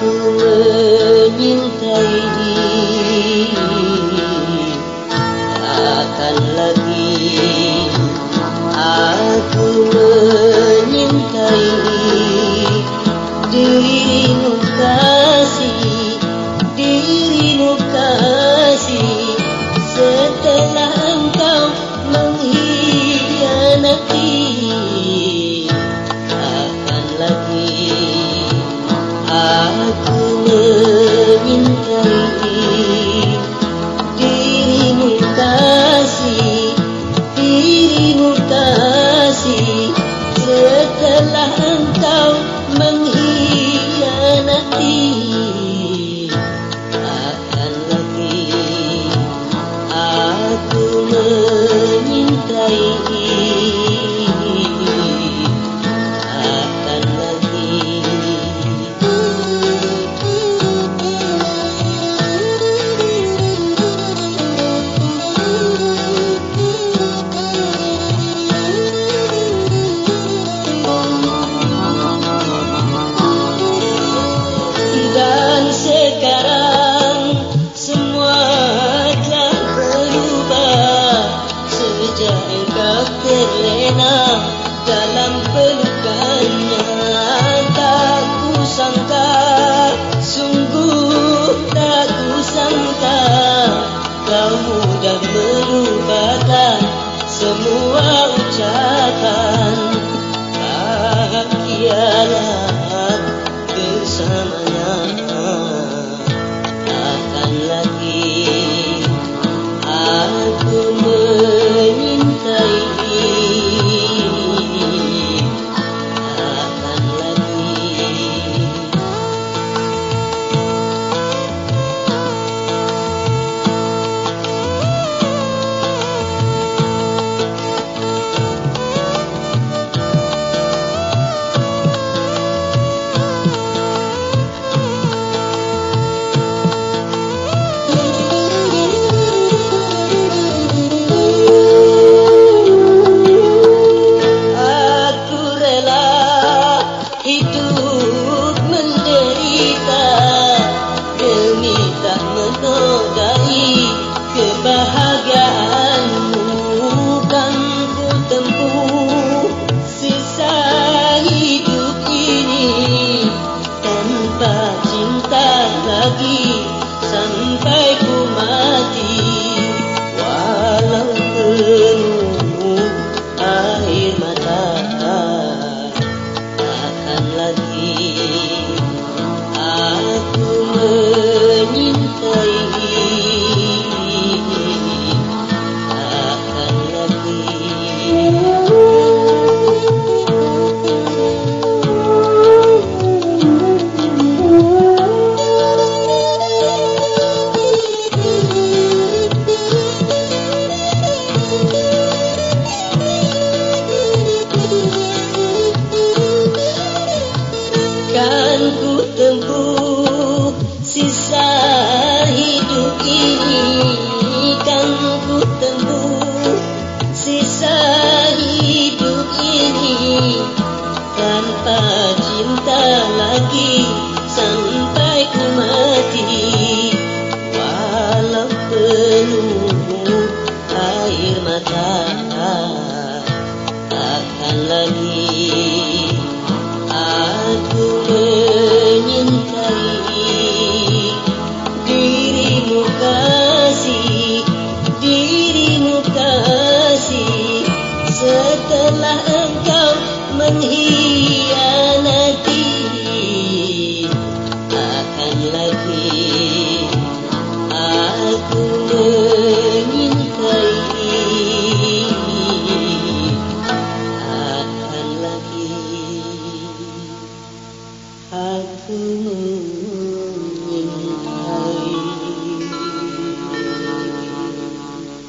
thương nhìn thấy semua ucapan bahagialah bersamanya akan cinta lagi sampai ku mati. Walau penuh air mata akan lagi telah engkau menghianati akan lagi aku menyintai. Akan lagi aku menghianati